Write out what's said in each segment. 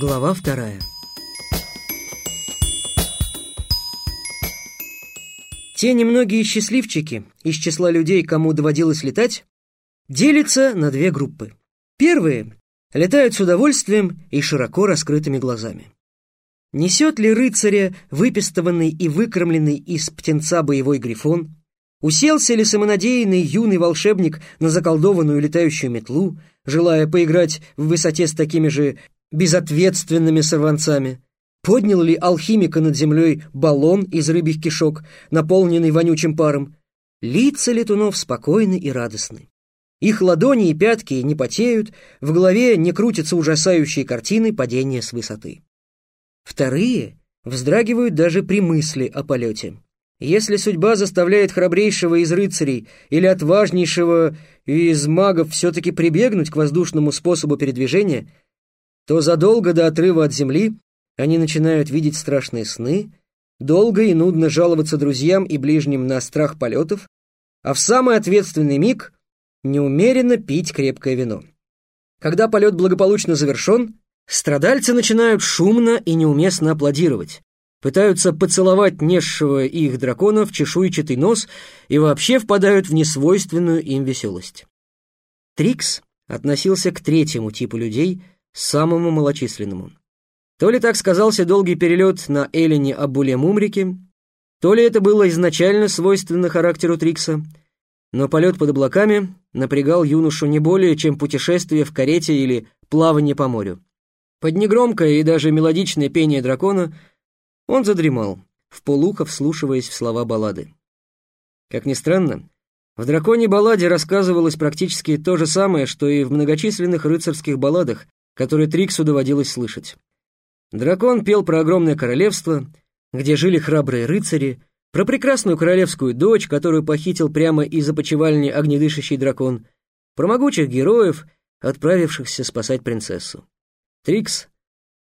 Глава вторая. Те немногие счастливчики из числа людей, кому доводилось летать, делятся на две группы. Первые летают с удовольствием и широко раскрытыми глазами. Несет ли рыцаря выпистованный и выкормленный из птенца боевой грифон? Уселся ли самонадеянный юный волшебник на заколдованную летающую метлу, желая поиграть в высоте с такими же безответственными сорванцами? Поднял ли алхимика над землей баллон из рыбьих кишок, наполненный вонючим паром? Лица летунов спокойны и радостны. Их ладони и пятки не потеют, в голове не крутятся ужасающие картины падения с высоты. Вторые вздрагивают даже при мысли о полете. Если судьба заставляет храбрейшего из рыцарей или отважнейшего из магов все-таки прибегнуть к воздушному способу передвижения, то задолго до отрыва от земли они начинают видеть страшные сны, долго и нудно жаловаться друзьям и ближним на страх полетов, а в самый ответственный миг неумеренно пить крепкое вино. Когда полет благополучно завершен, страдальцы начинают шумно и неуместно аплодировать, пытаются поцеловать несшего их дракона в чешуйчатый нос и вообще впадают в несвойственную им веселость. Трикс относился к третьему типу людей, самому малочисленному. То ли так сказался долгий перелет на Эллине Абуле-Мумрике, то ли это было изначально свойственно характеру Трикса, но полет под облаками напрягал юношу не более, чем путешествие в карете или плавание по морю. Под негромкое и даже мелодичное пение дракона он задремал, в полухо вслушиваясь в слова баллады. Как ни странно, в «Драконьей балладе» рассказывалось практически то же самое, что и в многочисленных рыцарских балладах, которые Триксу доводилось слышать. Дракон пел про огромное королевство, где жили храбрые рыцари, про прекрасную королевскую дочь, которую похитил прямо из опочивальни огнедышащий дракон, про могучих героев, отправившихся спасать принцессу. Трикс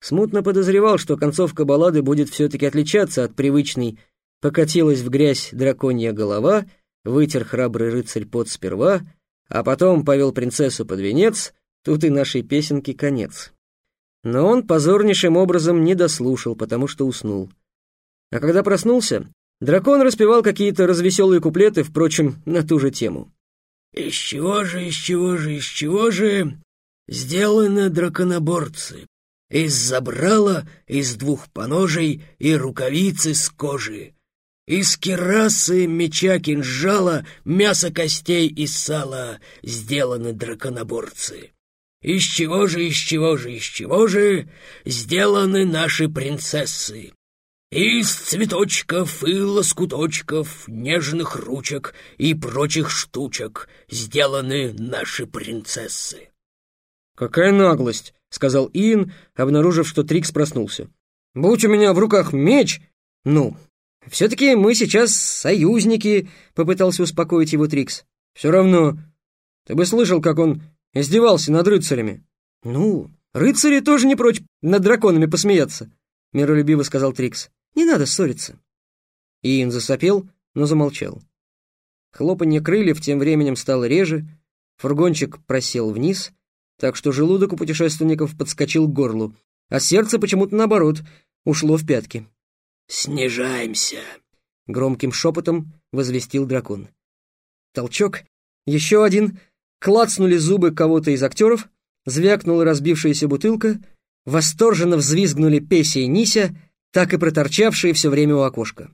смутно подозревал, что концовка баллады будет все-таки отличаться от привычной «покатилась в грязь драконья голова», вытер храбрый рыцарь пот сперва, а потом повел принцессу под венец, тут и нашей песенки конец. Но он позорнейшим образом не дослушал, потому что уснул. А когда проснулся, дракон распевал какие-то развеселые куплеты, впрочем, на ту же тему. «Из чего же, из чего же, из чего же сделаны драконоборцы? Из забрала, из двух поножей и рукавицы с кожи, из керасы, меча, кинжала, мяса, костей и сала сделаны драконоборцы. Из чего же, из чего же, из чего же сделаны наши принцессы? Из цветочков и лоскуточков, нежных ручек и прочих штучек сделаны наши принцессы. «Какая наглость!» — сказал Иэн, обнаружив, что Трикс проснулся. «Будь у меня в руках меч! Ну, все-таки мы сейчас союзники!» — попытался успокоить его Трикс. «Все равно, ты бы слышал, как он издевался над рыцарями». «Ну, рыцари тоже не прочь над драконами посмеяться», — миролюбиво сказал Трикс. Не надо ссориться». Иэн засопел, но замолчал. Хлопанье крыльев тем временем стало реже, фургончик просел вниз, так что желудок у путешественников подскочил к горлу, а сердце почему-то наоборот ушло в пятки. «Снижаемся!» — громким шепотом возвестил дракон. Толчок, еще один, клацнули зубы кого-то из актеров, звякнула разбившаяся бутылка, восторженно взвизгнули Песя и Нися — так и проторчавшие все время у окошка.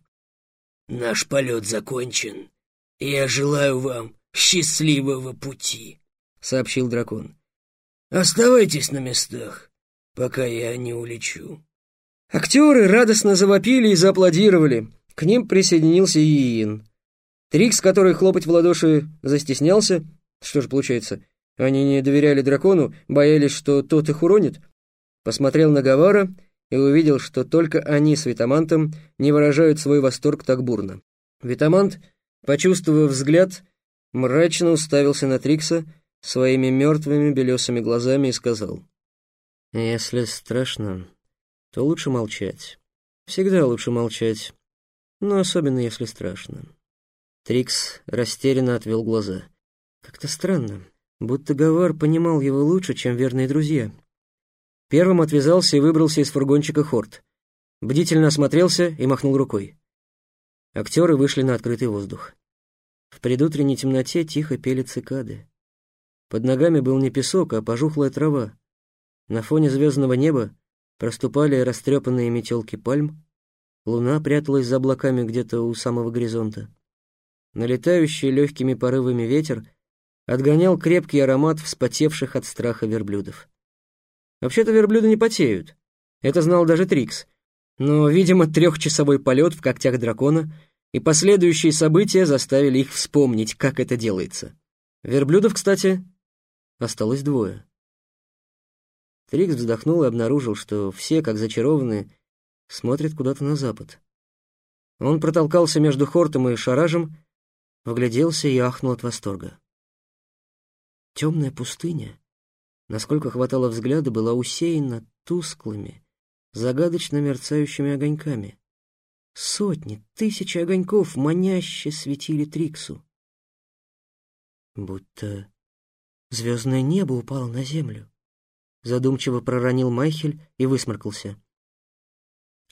«Наш полет закончен, я желаю вам счастливого пути», — сообщил дракон. «Оставайтесь на местах, пока я не улечу». Актеры радостно завопили и зааплодировали. К ним присоединился Иин. Трикс, который хлопать в ладоши застеснялся, что же получается, они не доверяли дракону, боялись, что тот их уронит, посмотрел на Гавара и увидел, что только они с Витамантом не выражают свой восторг так бурно. Витамант, почувствовав взгляд, мрачно уставился на Трикса своими мертвыми белесыми глазами и сказал, «Если страшно, то лучше молчать. Всегда лучше молчать, но особенно если страшно». Трикс растерянно отвел глаза. Как-то странно, будто Гавар понимал его лучше, чем верные друзья. Первым отвязался и выбрался из фургончика Хорт. Бдительно осмотрелся и махнул рукой. Актеры вышли на открытый воздух. В предутренней темноте тихо пели цикады. Под ногами был не песок, а пожухлая трава. На фоне звездного неба проступали растрепанные метелки пальм, луна пряталась за облаками где-то у самого горизонта. Налетающий легкими порывами ветер отгонял крепкий аромат вспотевших от страха верблюдов. Вообще-то верблюды не потеют. Это знал даже Трикс. Но, видимо, трехчасовой полет в когтях дракона и последующие события заставили их вспомнить, как это делается. Верблюдов, кстати, осталось двое. Трикс вздохнул и обнаружил, что все, как зачарованные, смотрят куда-то на запад. Он протолкался между Хортом и Шаражем, вгляделся и ахнул от восторга. Темная пустыня насколько хватало взгляда, была усеяна тусклыми, загадочно мерцающими огоньками. Сотни, тысячи огоньков маняще светили Триксу. Будто звездное небо упало на землю. Задумчиво проронил Майхель и высморкался.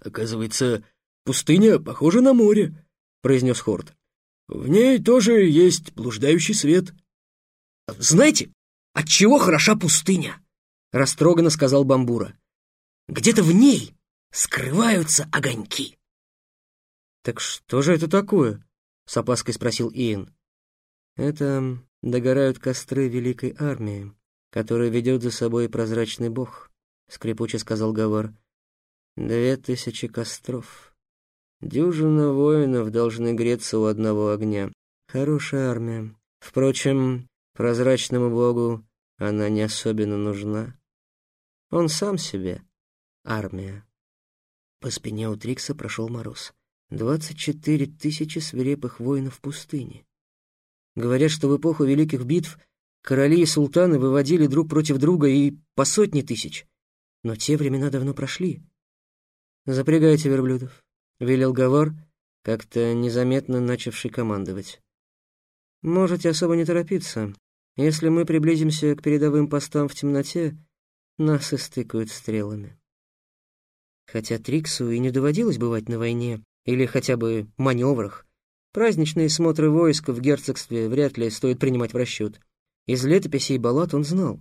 «Оказывается, пустыня похожа на море», — произнес Хорт. «В ней тоже есть блуждающий свет». «Знаете, от чего хороша пустыня?» — растроганно сказал Бамбура. «Где-то в ней скрываются огоньки». «Так что же это такое?» — с опаской спросил Иэн. «Это догорают костры великой армии, которая ведет за собой прозрачный бог», — скрипуче сказал Гавар. «Две тысячи костров. Дюжина воинов должны греться у одного огня. Хорошая армия. Впрочем, Прозрачному богу она не особенно нужна. Он сам себе армия. По спине у Трикса прошел мороз. Двадцать четыре тысячи свирепых воинов пустыни. Говорят, что в эпоху великих битв короли и султаны выводили друг против друга и по сотни тысяч. Но те времена давно прошли. «Запрягайте верблюдов», — велел Гавар, как-то незаметно начавший командовать. «Можете особо не торопиться. Если мы приблизимся к передовым постам в темноте, нас истыкают стрелами. Хотя Триксу и не доводилось бывать на войне, или хотя бы маневрах, праздничные смотры войск в герцогстве вряд ли стоит принимать в расчет. Из летописей баллад он знал,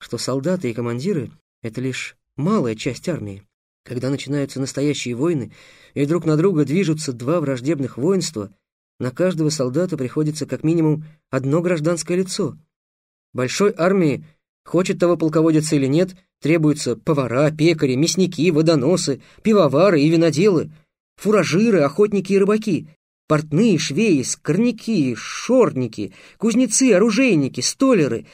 что солдаты и командиры — это лишь малая часть армии. Когда начинаются настоящие войны, и друг на друга движутся два враждебных воинства — на каждого солдата приходится как минимум одно гражданское лицо. Большой армии, хочет того полководец или нет, требуются повара, пекари, мясники, водоносы, пивовары и виноделы, фуражиры, охотники и рыбаки, портные, швеи, скорняки, шорники, кузнецы, оружейники, столеры,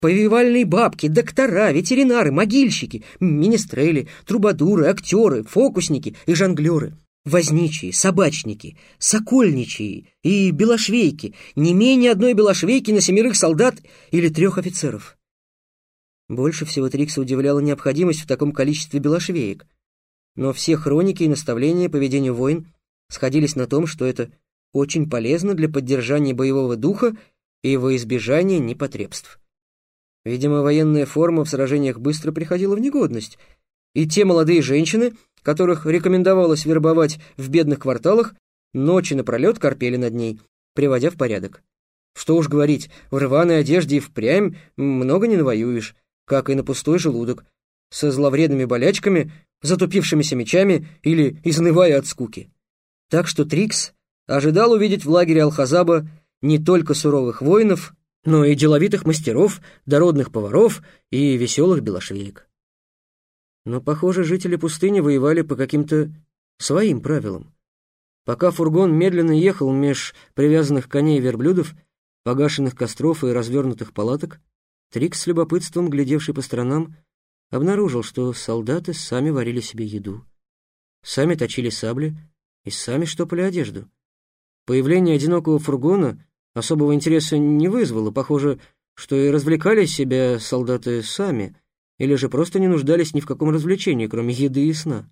повивальные бабки, доктора, ветеринары, могильщики, министрели, трубадуры, актеры, фокусники и жонглеры — Возничие, собачники, сокольничьи и белошвейки, не менее одной белошвейки на семерых солдат или трех офицеров. Больше всего Трикса удивляла необходимость в таком количестве белошвеек. Но все хроники и наставления по ведению войн сходились на том, что это очень полезно для поддержания боевого духа и во избежание непотребств. Видимо, военная форма в сражениях быстро приходила в негодность, и те молодые женщины, которых рекомендовалось вербовать в бедных кварталах, ночи напролет корпели над ней, приводя в порядок. Что уж говорить, в рваной одежде и впрямь много не навоюешь, как и на пустой желудок, со зловредными болячками, затупившимися мечами или изнывая от скуки. Так что Трикс ожидал увидеть в лагере Алхазаба не только суровых воинов, но и деловитых мастеров, дородных поваров и веселых белошвеек. Но, похоже, жители пустыни воевали по каким-то своим правилам. Пока фургон медленно ехал меж привязанных коней и верблюдов, погашенных костров и развернутых палаток, Трикс с любопытством, глядевший по сторонам, обнаружил, что солдаты сами варили себе еду, сами точили сабли и сами штопали одежду. Появление одинокого фургона особого интереса не вызвало, похоже, что и развлекали себя солдаты сами — или же просто не нуждались ни в каком развлечении, кроме еды и сна.